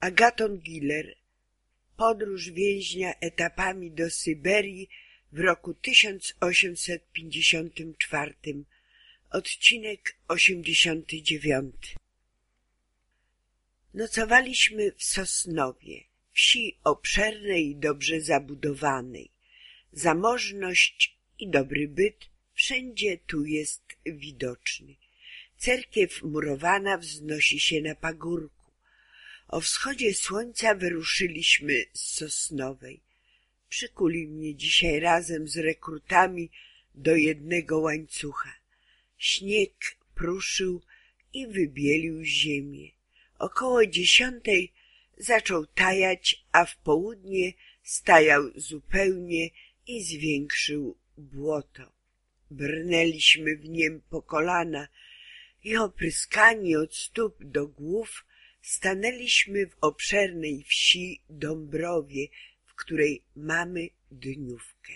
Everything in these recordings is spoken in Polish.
Agaton Giller Podróż więźnia etapami do Syberii w roku 1854 Odcinek 89 Nocowaliśmy w Sosnowie, wsi obszernej i dobrze zabudowanej. Zamożność i dobry byt wszędzie tu jest widoczny. Cerkiew murowana wznosi się na pagórku. O wschodzie słońca wyruszyliśmy z Sosnowej. Przykuli mnie dzisiaj razem z rekrutami do jednego łańcucha. Śnieg pruszył i wybielił ziemię. Około dziesiątej zaczął tajać, a w południe stajał zupełnie i zwiększył błoto. Brnęliśmy w niem po kolana i opryskani od stóp do głów stanęliśmy w obszernej wsi Dąbrowie, w której mamy dniówkę.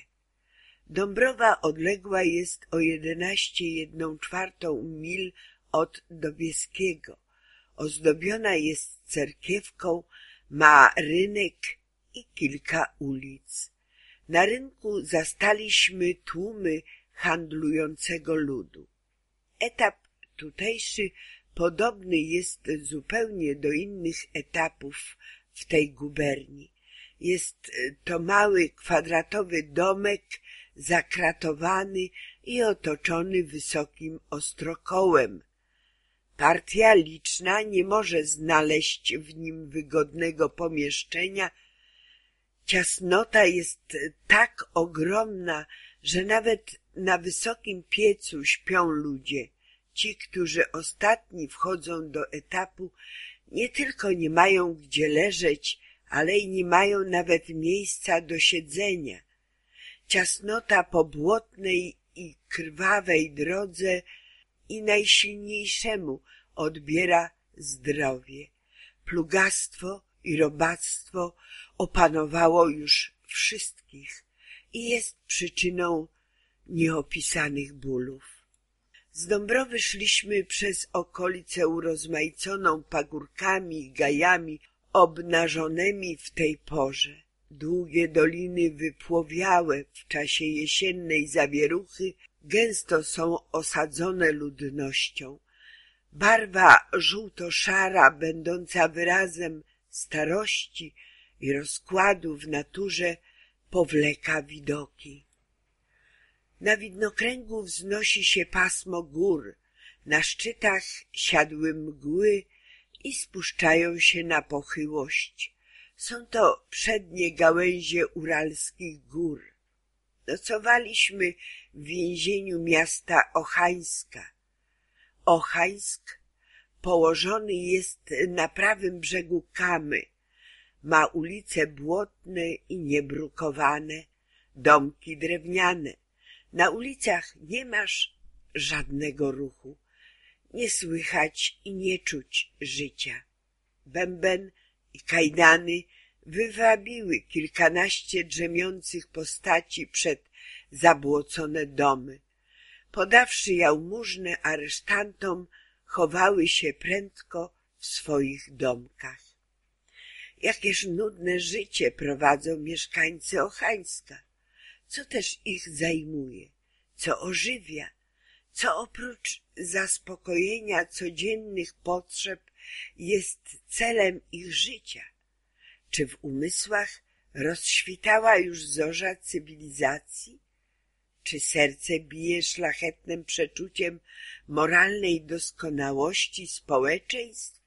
Dąbrowa odległa jest o jedenaście jedną czwartą mil od Dobieskiego. Ozdobiona jest cerkiewką, ma rynek i kilka ulic. Na rynku zastaliśmy tłumy handlującego ludu. Etap tutejszy podobny jest zupełnie do innych etapów w tej guberni. Jest to mały kwadratowy domek zakratowany i otoczony wysokim ostrokołem. Partia liczna nie może znaleźć w nim wygodnego pomieszczenia. Ciasnota jest tak ogromna, że nawet na wysokim piecu śpią ludzie. Ci, którzy ostatni wchodzą do etapu, nie tylko nie mają gdzie leżeć, ale i nie mają nawet miejsca do siedzenia. Ciasnota po błotnej i krwawej drodze i najsilniejszemu odbiera zdrowie. Plugastwo i robactwo opanowało już wszystkich i jest przyczyną nieopisanych bólów. Z Dąbrowy szliśmy przez okolicę urozmaiconą pagórkami i gajami obnażonymi w tej porze. Długie doliny wypłowiałe w czasie jesiennej zawieruchy gęsto są osadzone ludnością. Barwa żółto-szara, będąca wyrazem starości i rozkładu w naturze, powleka widoki. Na widnokręgu wznosi się pasmo gór, na szczytach siadły mgły i spuszczają się na pochyłość. Są to przednie gałęzie uralskich gór. Nocowaliśmy w więzieniu miasta Ochańska. Ochańsk położony jest na prawym brzegu Kamy. Ma ulice błotne i niebrukowane, domki drewniane. Na ulicach nie masz żadnego ruchu. Nie słychać i nie czuć życia. Bęben i kajdany wywabiły kilkanaście drzemiących postaci przed zabłocone domy. Podawszy jałmużnę aresztantom, chowały się prędko w swoich domkach. Jakież nudne życie prowadzą mieszkańcy Ochańska. Co też ich zajmuje? Co ożywia? Co oprócz zaspokojenia codziennych potrzeb jest celem ich życia? Czy w umysłach rozświtała już zorza cywilizacji? Czy serce bije szlachetnym przeczuciem moralnej doskonałości społeczeństw?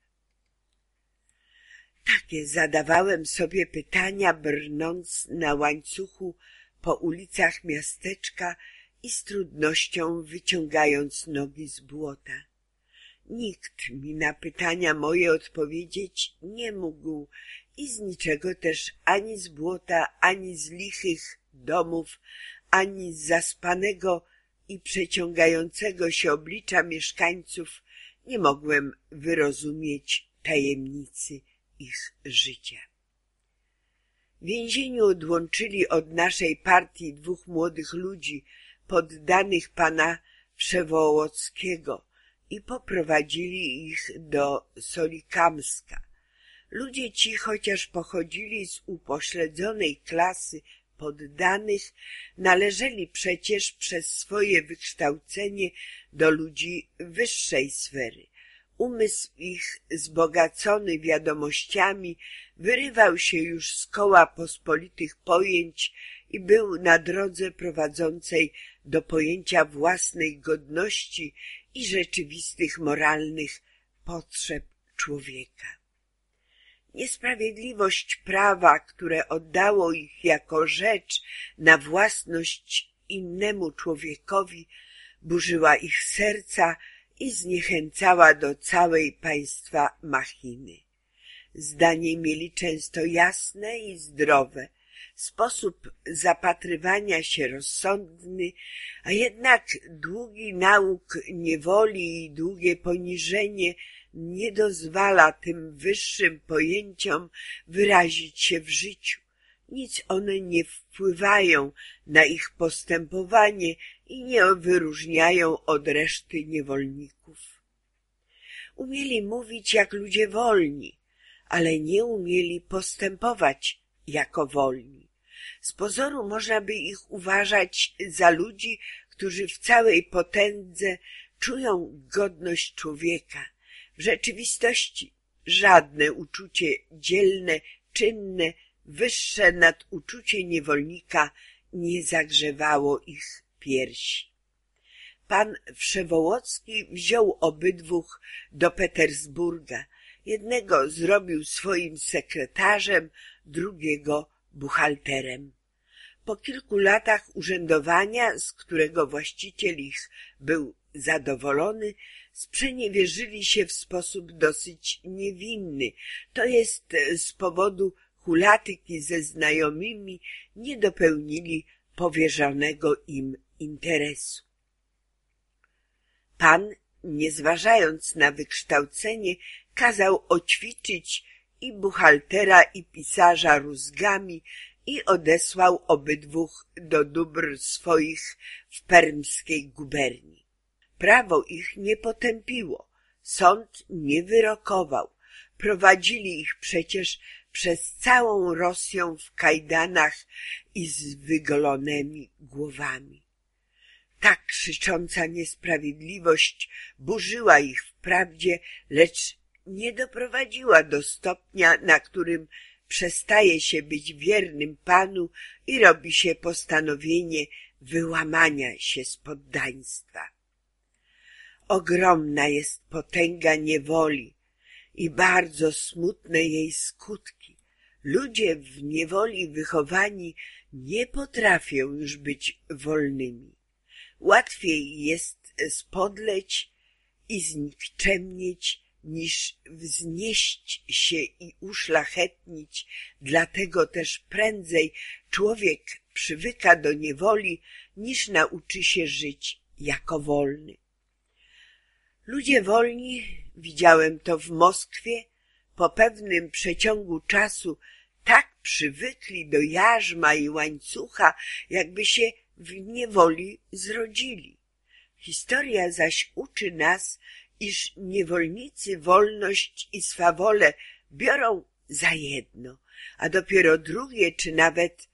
Takie zadawałem sobie pytania, brnąc na łańcuchu po ulicach miasteczka i z trudnością wyciągając nogi z błota. Nikt mi na pytania moje odpowiedzieć nie mógł i z niczego też ani z błota, ani z lichych domów, ani z zaspanego i przeciągającego się oblicza mieszkańców nie mogłem wyrozumieć tajemnicy ich życia. Więzieniu odłączyli od naszej partii dwóch młodych ludzi poddanych pana Przewołockiego i poprowadzili ich do Solikamska. Ludzie ci, chociaż pochodzili z upośledzonej klasy poddanych, należeli przecież przez swoje wykształcenie do ludzi wyższej sfery. Umysł ich, zbogacony wiadomościami, wyrywał się już z koła pospolitych pojęć i był na drodze prowadzącej do pojęcia własnej godności i rzeczywistych moralnych potrzeb człowieka. Niesprawiedliwość prawa, które oddało ich jako rzecz na własność innemu człowiekowi, burzyła ich serca i zniechęcała do całej państwa machiny. Zdanie mieli często jasne i zdrowe, sposób zapatrywania się rozsądny, a jednak długi nauk niewoli i długie poniżenie nie dozwala tym wyższym pojęciom wyrazić się w życiu. Nic one nie wpływają na ich postępowanie i nie wyróżniają od reszty niewolników. Umieli mówić jak ludzie wolni, ale nie umieli postępować jako wolni. Z pozoru można by ich uważać za ludzi, którzy w całej potędze czują godność człowieka. W rzeczywistości żadne uczucie dzielne, czynne, wyższe nad uczucie niewolnika nie zagrzewało ich piersi. Pan Wszewołocki wziął obydwóch do Petersburga. Jednego zrobił swoim sekretarzem, drugiego buchalterem. Po kilku latach urzędowania, z którego właściciel ich był zadowolony, sprzeniewierzyli się w sposób dosyć niewinny, to jest z powodu hulatyki ze znajomymi nie dopełnili powierzonego im interesu. Pan, nie zważając na wykształcenie, kazał oćwiczyć i buchaltera i pisarza rózgami i odesłał obydwóch do dóbr swoich w permskiej guberni. Prawo ich nie potępiło, sąd nie wyrokował, prowadzili ich przecież przez całą Rosję w kajdanach i z wygolonymi głowami. Tak krzycząca niesprawiedliwość burzyła ich wprawdzie, lecz nie doprowadziła do stopnia, na którym przestaje się być wiernym Panu i robi się postanowienie wyłamania się z poddaństwa. Ogromna jest potęga niewoli i bardzo smutne jej skutki. Ludzie w niewoli wychowani nie potrafią już być wolnymi. Łatwiej jest spodleć i znikczemnieć, niż wznieść się i uszlachetnić, dlatego też prędzej człowiek przywyka do niewoli, niż nauczy się żyć jako wolny. Ludzie wolni, widziałem to w Moskwie, po pewnym przeciągu czasu tak przywykli do jarzma i łańcucha, jakby się w niewoli zrodzili. Historia zaś uczy nas, iż niewolnicy wolność i swawolę biorą za jedno, a dopiero drugie czy nawet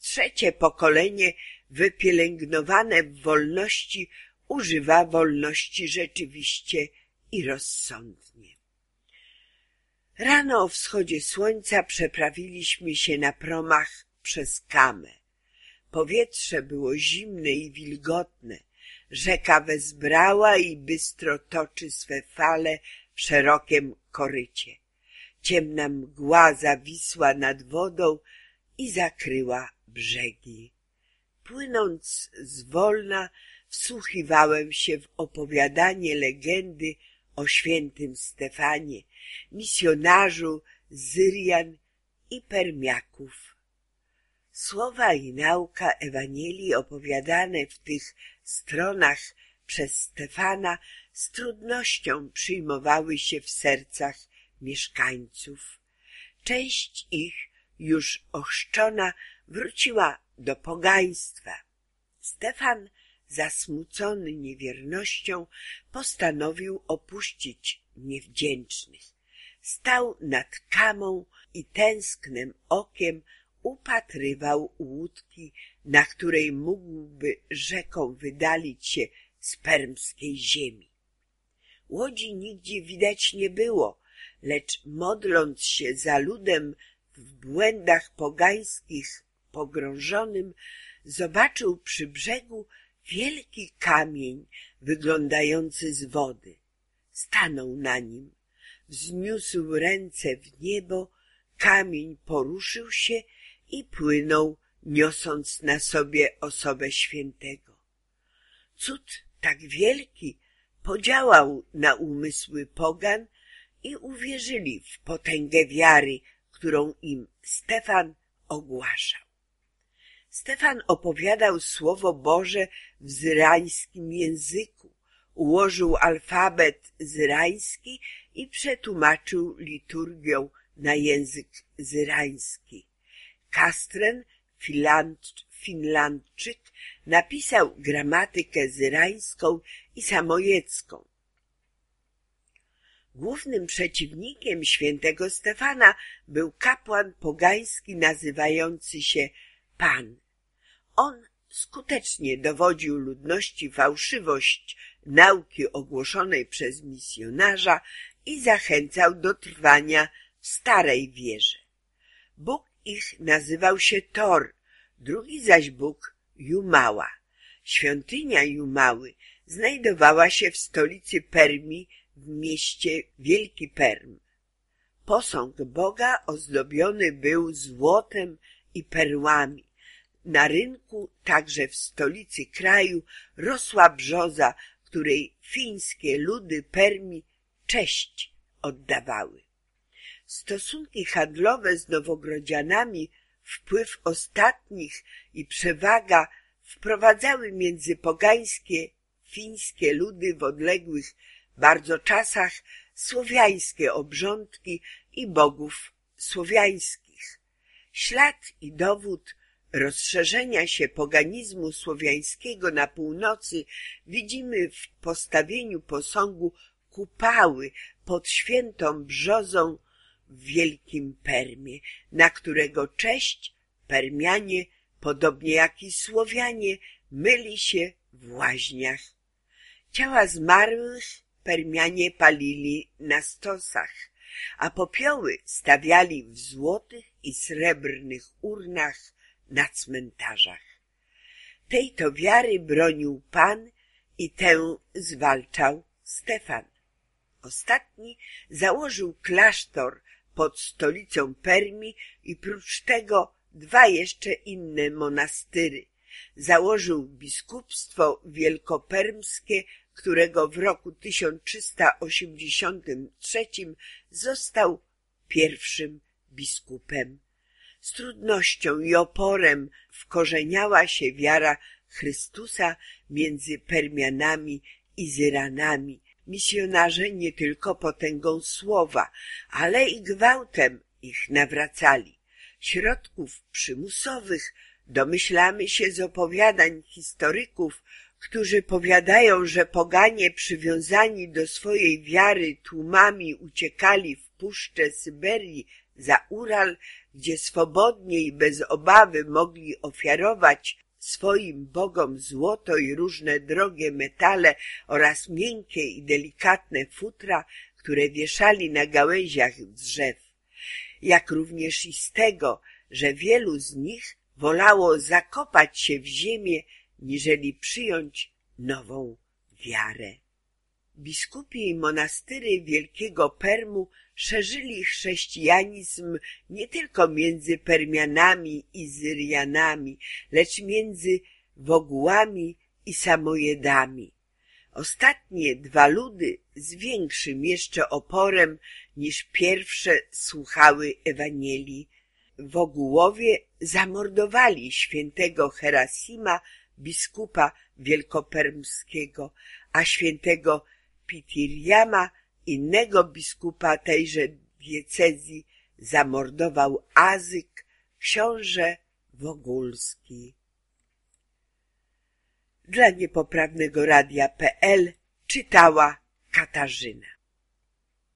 trzecie pokolenie wypielęgnowane w wolności używa wolności rzeczywiście i rozsądnie. Rano o wschodzie słońca przeprawiliśmy się na promach przez Kamę. Powietrze było zimne i wilgotne, Rzeka wezbrała i bystro toczy swe fale w szerokiem korycie. Ciemna mgła zawisła nad wodą i zakryła brzegi. Płynąc zwolna, wsłuchiwałem się w opowiadanie legendy o świętym Stefanie, misjonarzu Zyrian i Permiaków. Słowa i nauka Ewangelii opowiadane w tych stronach przez Stefana z trudnością przyjmowały się w sercach mieszkańców. Część ich, już ochrzczona, wróciła do pogaństwa. Stefan, zasmucony niewiernością, postanowił opuścić niewdzięcznych. stał nad kamą i tęsknym okiem upatrywał łódki, na której mógłby rzeką wydalić się z permskiej ziemi. Łodzi nigdzie widać nie było, lecz modląc się za ludem w błędach pogańskich pogrążonym, zobaczył przy brzegu wielki kamień wyglądający z wody. Stanął na nim, wzniósł ręce w niebo, kamień poruszył się i płynął, niosąc na sobie osobę świętego. Cud tak wielki podziałał na umysły pogan i uwierzyli w potęgę wiary, którą im Stefan ogłaszał. Stefan opowiadał Słowo Boże w zyrańskim języku, ułożył alfabet zyrański i przetłumaczył liturgią na język zyrański. Kastren, Finlandczyk, napisał gramatykę zyrańską i samojecką. Głównym przeciwnikiem świętego Stefana był kapłan pogański nazywający się Pan. On skutecznie dowodził ludności fałszywość nauki ogłoszonej przez misjonarza i zachęcał do trwania w starej wierze. Bóg ich nazywał się Tor, drugi zaś Bóg Jumała. Świątynia Jumały znajdowała się w stolicy Permi w mieście Wielki Perm. Posąg Boga ozdobiony był złotem i perłami. Na rynku, także w stolicy kraju, rosła brzoza, której fińskie ludy Permi cześć oddawały. Stosunki handlowe z Nowogrodzianami, wpływ ostatnich i przewaga wprowadzały między pogańskie fińskie ludy w odległych bardzo czasach słowiańskie obrządki i bogów słowiańskich. Ślad i dowód rozszerzenia się poganizmu słowiańskiego na północy widzimy w postawieniu posągu kupały pod świętą brzozą w Wielkim Permie, na którego cześć Permianie, podobnie jak i Słowianie, myli się w łaźniach. Ciała zmarłych Permianie palili na stosach, a popioły stawiali w złotych i srebrnych urnach na cmentarzach. Tej to wiary bronił Pan i tę zwalczał Stefan. Ostatni założył klasztor pod stolicą Permi i prócz tego dwa jeszcze inne monastyry. Założył biskupstwo wielkopermskie, którego w roku 1383 został pierwszym biskupem. Z trudnością i oporem wkorzeniała się wiara Chrystusa między Permianami i Zyranami. Misjonarze nie tylko potęgą słowa, ale i gwałtem ich nawracali. Środków przymusowych domyślamy się z opowiadań historyków, którzy powiadają, że poganie przywiązani do swojej wiary tłumami uciekali w puszczę Syberii za Ural, gdzie swobodnie i bez obawy mogli ofiarować swoim bogom złoto i różne drogie metale oraz miękkie i delikatne futra, które wieszali na gałęziach drzew, jak również i z tego, że wielu z nich wolało zakopać się w ziemię, niżeli przyjąć nową wiarę. Biskupi i monastyry Wielkiego Permu szerzyli chrześcijanizm nie tylko między Permianami i Zyrianami, lecz między Wogułami i Samojedami. Ostatnie dwa ludy z większym jeszcze oporem niż pierwsze słuchały Ewangelii. Wogułowie zamordowali świętego Herasima, biskupa wielkopermskiego, a świętego Pitiriama innego biskupa tejże diecezji zamordował Azyk, książę Wogulski. Dla niepoprawnego radia.pl czytała Katarzyna.